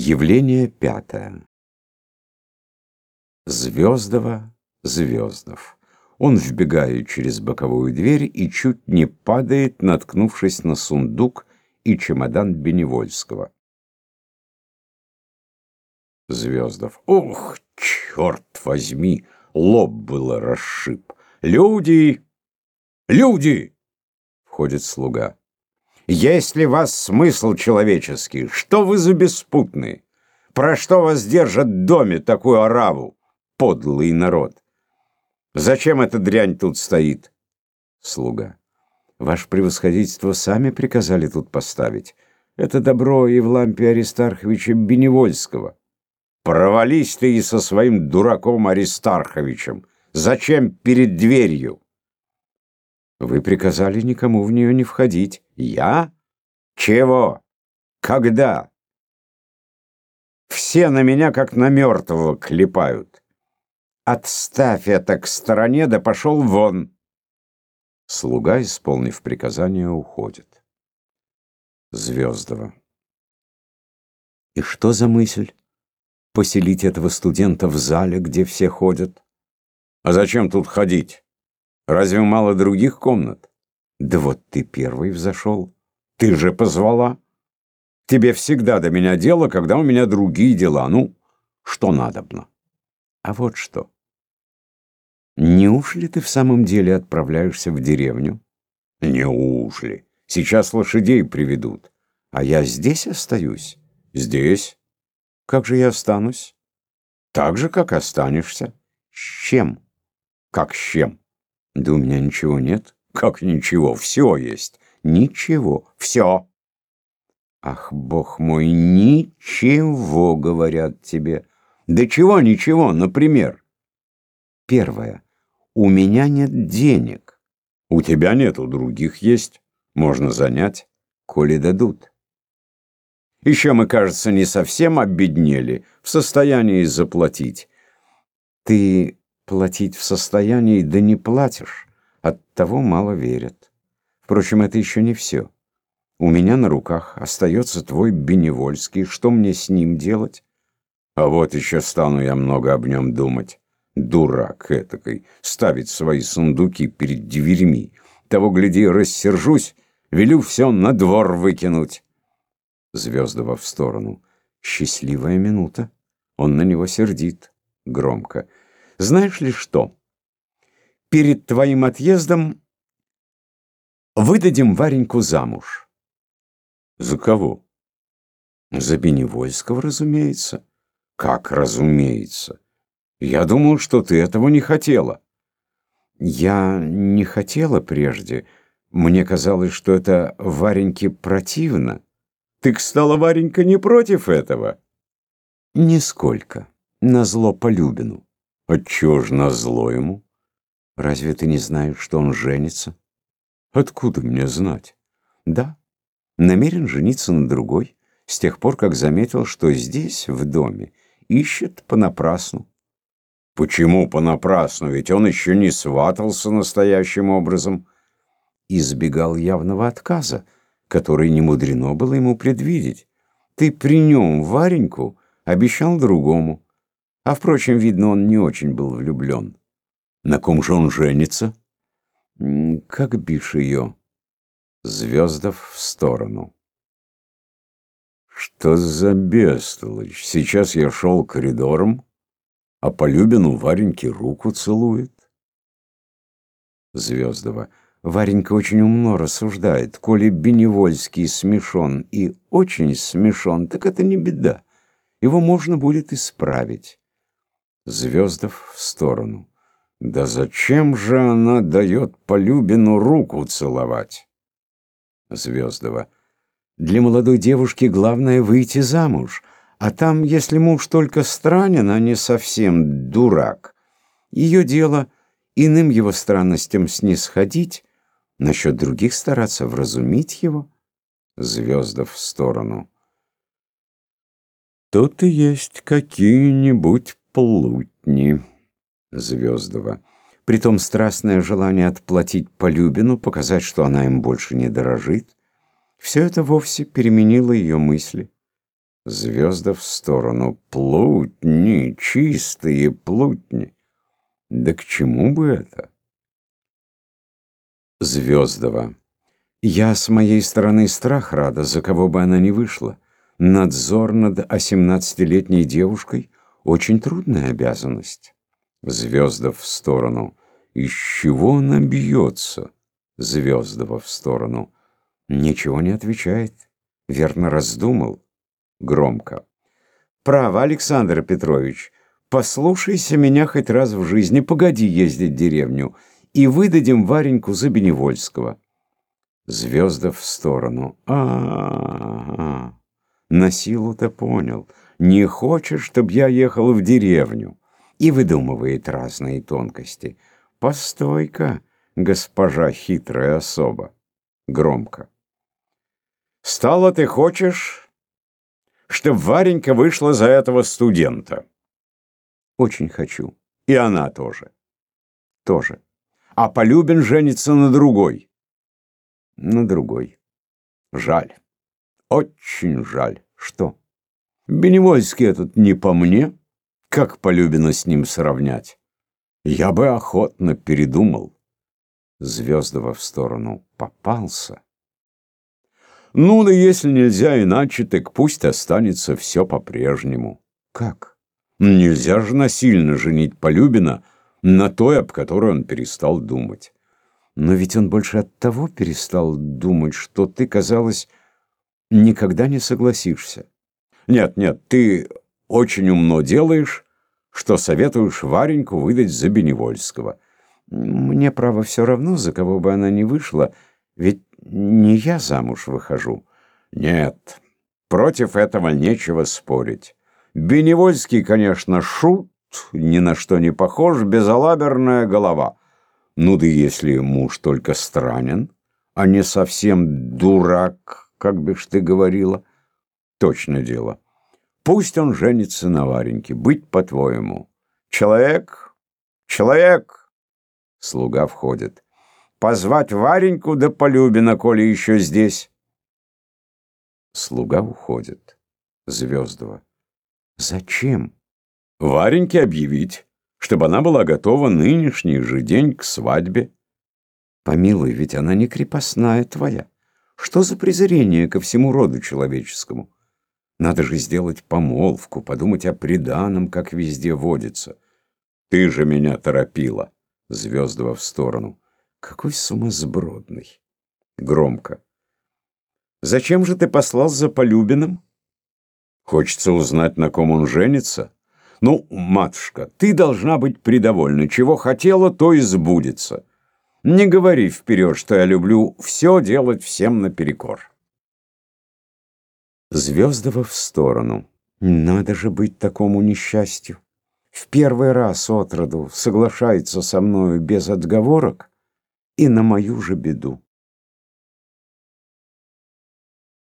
Явление пятое. Звездова, Звездов. Он вбегает через боковую дверь и чуть не падает, наткнувшись на сундук и чемодан Беневольского. Звездов. Ух, черт возьми, лоб было расшиб. Люди! Люди! Входит слуга. Есть ли вас смысл человеческий? Что вы за беспутные? Про что вас держат в доме такую ораву? Подлый народ! Зачем эта дрянь тут стоит? Слуга. Ваше превосходительство сами приказали тут поставить. Это добро и в лампе Аристарховича Беневольского. Провались ты и со своим дураком Аристарховичем. Зачем перед дверью? Вы приказали никому в нее не входить. Я? Чего? Когда? Все на меня, как на мертвого, клепают. Отставь это к стороне, да пошел вон. Слуга, исполнив приказание, уходит. Звездова. И что за мысль? Поселить этого студента в зале, где все ходят? А зачем тут ходить? Разве мало других комнат? Да вот ты первый взошел. Ты же позвала. Тебе всегда до меня дело, когда у меня другие дела. Ну, что надобно? А вот что. Неужели ты в самом деле отправляешься в деревню? Неужели? Сейчас лошадей приведут. А я здесь остаюсь? Здесь? Как же я останусь? Так же, как останешься. С чем? Как с чем? Да у меня ничего нет. Как ничего? Все есть. Ничего. Все. Ах, бог мой, ничего, говорят тебе. Да чего ничего, например? Первое. У меня нет денег. У тебя нет, у других есть. Можно занять, коли дадут. Еще мы, кажется, не совсем обеднели, в состоянии заплатить. Ты Платить в состоянии, да не платишь. От того мало верят. Впрочем, это еще не все. У меня на руках остается твой Беневольский. Что мне с ним делать? А вот еще стану я много об нем думать. Дурак этакой, ставить свои сундуки перед дверьми. Того, гляди, рассержусь, велю все на двор выкинуть. Звездова в сторону. Счастливая минута. Он на него сердит. Громко. Знаешь ли что? Перед твоим отъездом выдадим Вареньку замуж. За кого? За Беневольского, разумеется. Как разумеется? Я думал, что ты этого не хотела. Я не хотела прежде. Мне казалось, что это Вареньке противно. Ты, стала, Варенька, не против этого? Нисколько. Назло Полюбину. Отчего ж назло ему? Разве ты не знаешь, что он женится? Откуда мне знать? Да, намерен жениться на другой, с тех пор, как заметил, что здесь, в доме, ищет понапрасну. Почему понапрасну? Ведь он еще не сватался настоящим образом. Избегал явного отказа, который не мудрено было ему предвидеть. Ты при нем Вареньку обещал другому. А, впрочем, видно, он не очень был влюблен. На ком же он женится? Как бишь ее? Звездов в сторону. Что за бестолочь? Сейчас я шел коридором, а Полюбину Вареньке руку целует. Звездова. Варенька очень умно рассуждает. Коли Беневольский смешон и очень смешон, так это не беда. Его можно будет исправить. Звездов в сторону. Да зачем же она дает Полюбину руку целовать? Звездова. Для молодой девушки главное выйти замуж, а там, если муж только странен, а не совсем дурак, ее дело иным его странностям снисходить, насчет других стараться вразумить его. Звездов в сторону. Тут и есть какие-нибудь плутни. Звездова. Притом страстное желание отплатить Полюбину, показать, что она им больше не дорожит. Все это вовсе переменило ее мысли. Звезда в сторону. Плутни, чистые плутни. Да к чему бы это? Звездова. Я с моей стороны страх рада, за кого бы она ни вышла. Надзор над осемнадцатилетней девушкой — очень трудная обязанность. Звездов в сторону. Из чего она бьется? Звездова в сторону. Ничего не отвечает. Верно раздумал. Громко. Право, Александр Петрович, послушайся меня хоть раз в жизни, погоди ездить в деревню, и выдадим Вареньку за Беневольского. Звездов в сторону. А, -а, -а, -а. на силу-то понял. Не хочешь, чтоб я ехал в деревню? И выдумывает разные тонкости. Постой-ка, госпожа хитрая особа. Громко. Стало ты хочешь, чтоб Варенька вышла за этого студента? Очень хочу. И она тоже. Тоже. А Полюбин женится на другой. На другой. Жаль. Очень жаль. Что? Беневольский этот не по мне. Как Полюбина с ним сравнять? Я бы охотно передумал. Звездова в сторону попался. Ну, да если нельзя иначе, так пусть останется все по-прежнему. Как? Нельзя же насильно женить Полюбина на той, об которой он перестал думать. Но ведь он больше от того перестал думать, что ты, казалось, никогда не согласишься. Нет, нет, ты очень умно делаешь, что советуешь Вареньку выдать за Беневольского. Мне, право, все равно, за кого бы она ни вышла, ведь не я замуж выхожу. Нет, против этого нечего спорить. Беневольский, конечно, шут, ни на что не похож, безалаберная голова. Ну да если муж только странен, а не совсем дурак, как ж ты говорила, точно дело. Пусть он женится на Вареньке, быть по-твоему. Человек, человек, слуга входит позвать Вареньку да Полюбина, коли еще здесь. Слуга уходит. Звездова. Зачем? Вареньке объявить, чтобы она была готова нынешний же день к свадьбе. Помилуй, ведь она не крепостная твоя. Что за презрение ко всему роду человеческому? Надо же сделать помолвку, подумать о приданом, как везде водится. Ты же меня торопила. Звездова в сторону. Какой сумасбродный. Громко. Зачем же ты послал за Полюбиным? Хочется узнать, на ком он женится. Ну, матушка, ты должна быть придовольна. Чего хотела, то и сбудется. Не говори вперед, что я люблю все делать всем наперекор. Звездова в сторону. Надо же быть такому несчастью. В первый раз отроду соглашается со мною без отговорок, и на мою же беду.